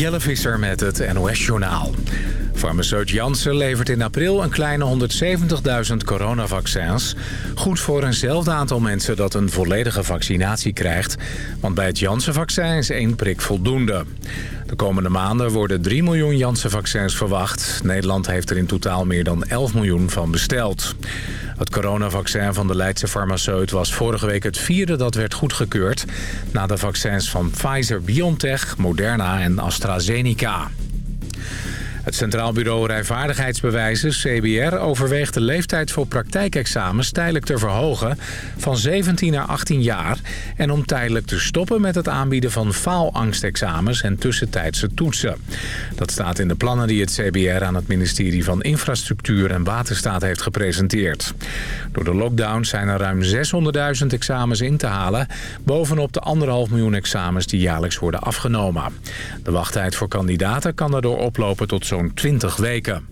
Jelle Visser met het NOS-journaal. Farmaceut Janssen levert in april een kleine 170.000 coronavaccins. Goed voor eenzelfde aantal mensen dat een volledige vaccinatie krijgt. Want bij het Janssen-vaccin is één prik voldoende. De komende maanden worden 3 miljoen Janssen-vaccins verwacht. Nederland heeft er in totaal meer dan 11 miljoen van besteld. Het coronavaccin van de Leidse farmaceut was vorige week het vierde dat werd goedgekeurd... na de vaccins van Pfizer-BioNTech, Moderna en AstraZeneca. Het Centraal Bureau Rijvaardigheidsbewijzen, CBR, overweegt de leeftijd voor praktijkexamens tijdelijk te verhogen van 17 naar 18 jaar en om tijdelijk te stoppen met het aanbieden van faalangstexamens en tussentijdse toetsen. Dat staat in de plannen die het CBR aan het ministerie van Infrastructuur en Waterstaat heeft gepresenteerd. Door de lockdown zijn er ruim 600.000 examens in te halen, bovenop de anderhalf miljoen examens die jaarlijks worden afgenomen. De wachttijd voor kandidaten kan daardoor oplopen tot zo'n 20 weken.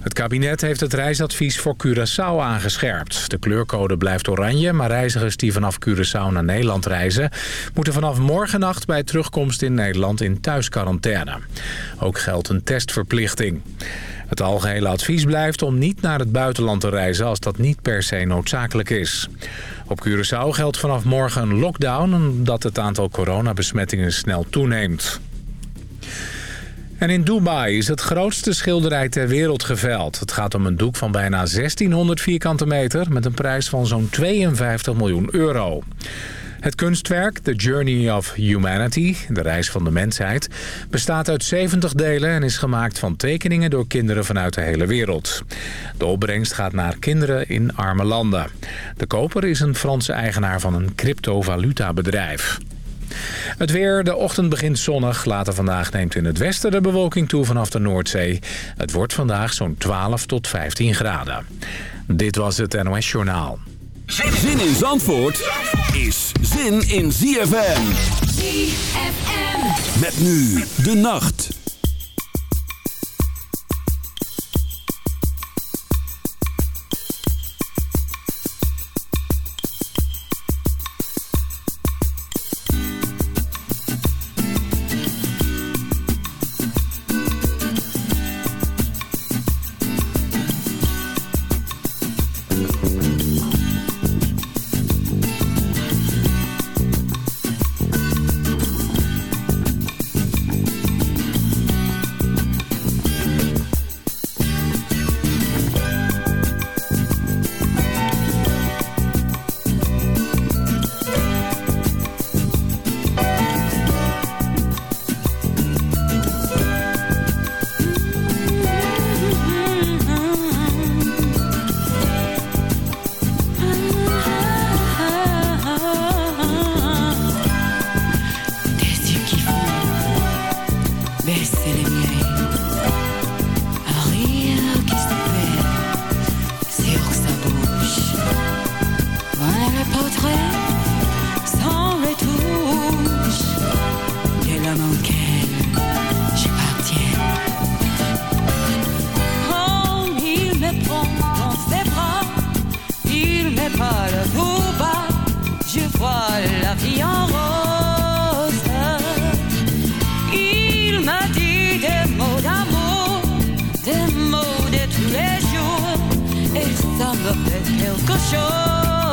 Het kabinet heeft het reisadvies voor Curaçao aangescherpt. De kleurcode blijft oranje, maar reizigers die vanaf Curaçao naar Nederland reizen... moeten vanaf morgennacht bij terugkomst in Nederland in thuisquarantaine. Ook geldt een testverplichting. Het algehele advies blijft om niet naar het buitenland te reizen als dat niet per se noodzakelijk is. Op Curaçao geldt vanaf morgen een lockdown omdat het aantal coronabesmettingen snel toeneemt. En in Dubai is het grootste schilderij ter wereld geveld. Het gaat om een doek van bijna 1600 vierkante meter... met een prijs van zo'n 52 miljoen euro. Het kunstwerk, The Journey of Humanity, de reis van de mensheid... bestaat uit 70 delen en is gemaakt van tekeningen door kinderen vanuit de hele wereld. De opbrengst gaat naar kinderen in arme landen. De koper is een Franse eigenaar van een cryptovaluta-bedrijf. Het weer, de ochtend begint zonnig. Later vandaag neemt in het westen de bewolking toe vanaf de Noordzee. Het wordt vandaag zo'n 12 tot 15 graden. Dit was het NOS Journaal. Zin in Zandvoort is zin in ZFM. ZFM. Met nu de nacht. Quelque chose. Il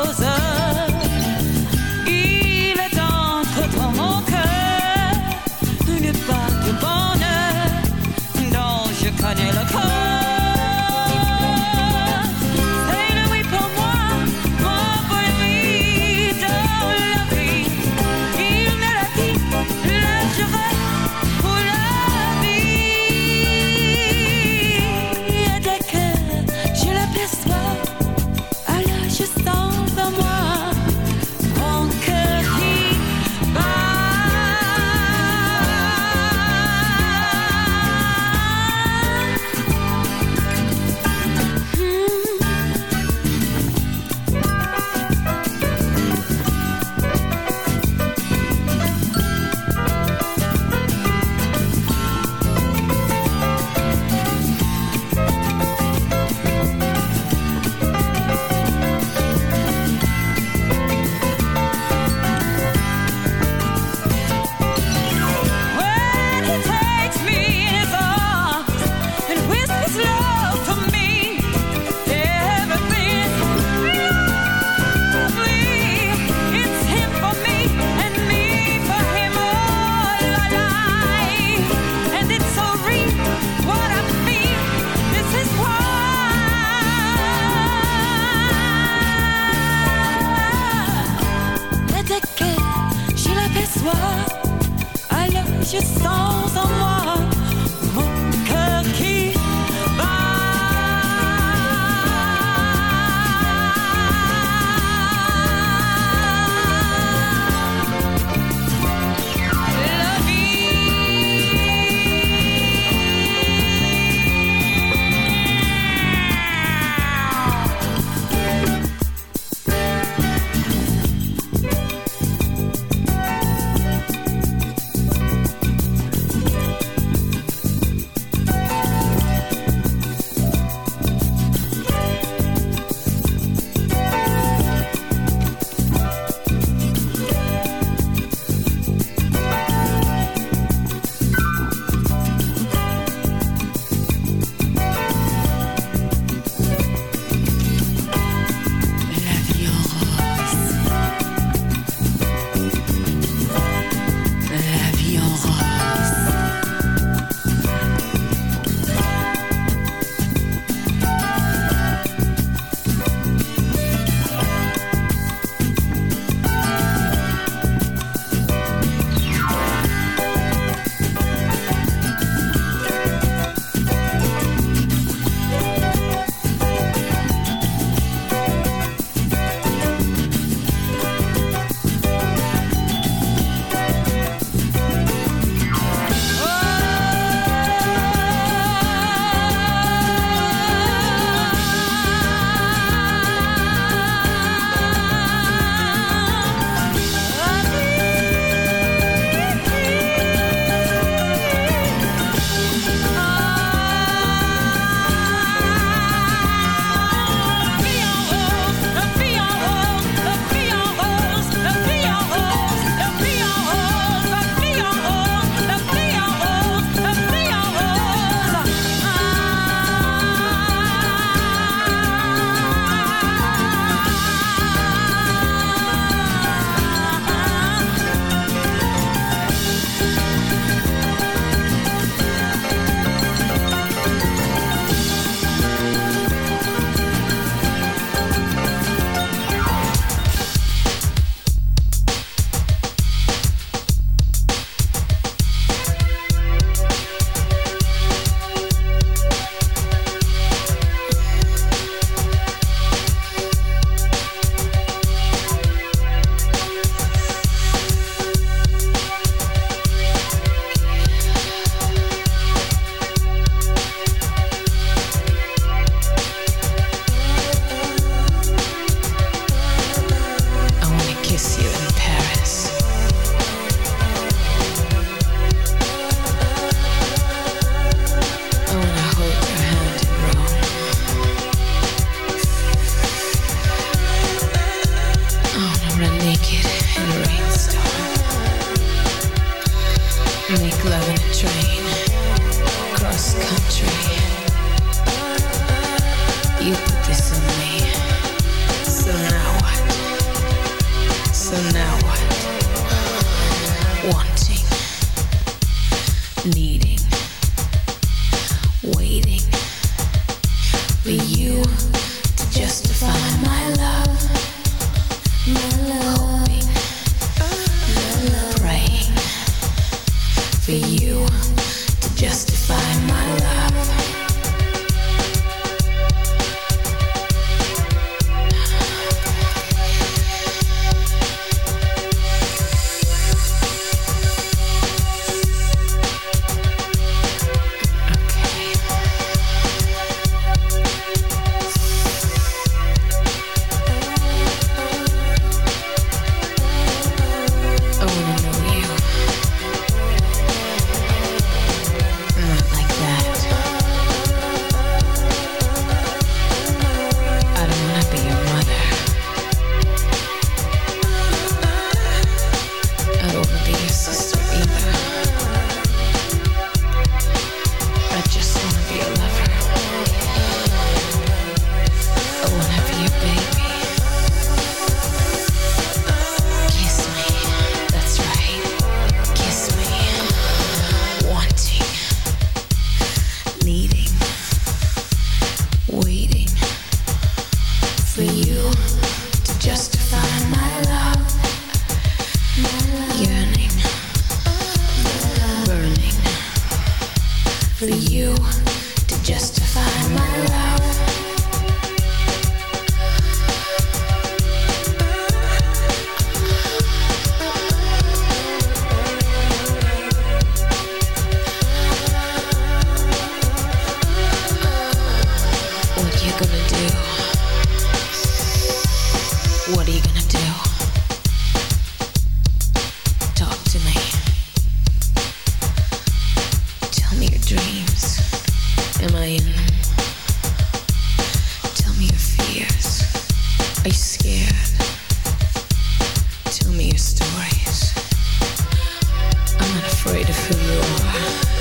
afraid to feel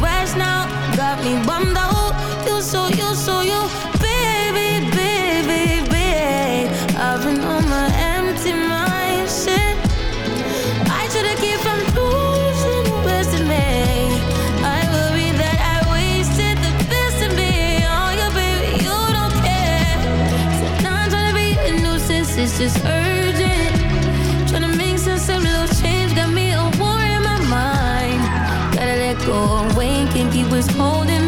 west now? Got me bummed out You so, you so, you. Baby, baby, baby I've been on my empty mind Shit I should've keep from losing the best in me. I worry that I wasted the best in me. Oh, yeah, baby, you don't care. So now I'm trying to be a nuisance It's just hurt was holding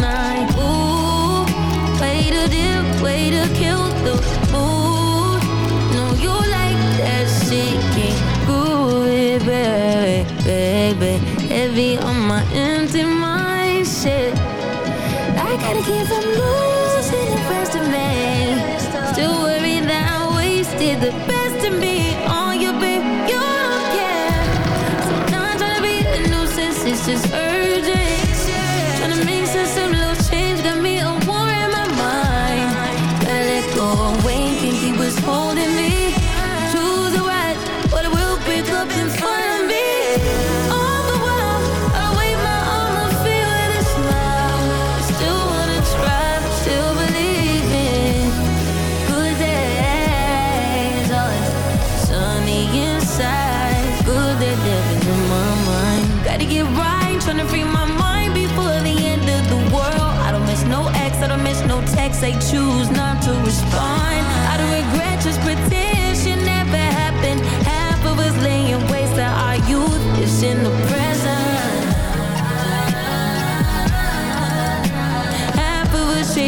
night. Ooh, way to way to kill the mood. You like that baby, baby. Heavy on my empty mind, shit. I gotta keep from moving.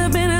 have been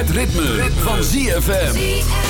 Het ritme. van ZFM.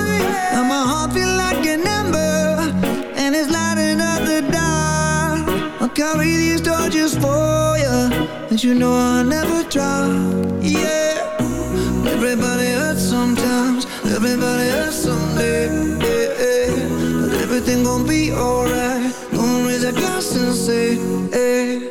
you know I never drop, yeah. Everybody hurts sometimes, everybody hurts someday, yeah. But everything gon' be alright, gonna raise a glass and say, hey.